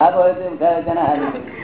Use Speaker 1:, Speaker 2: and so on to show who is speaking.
Speaker 1: આ હોય તો હારી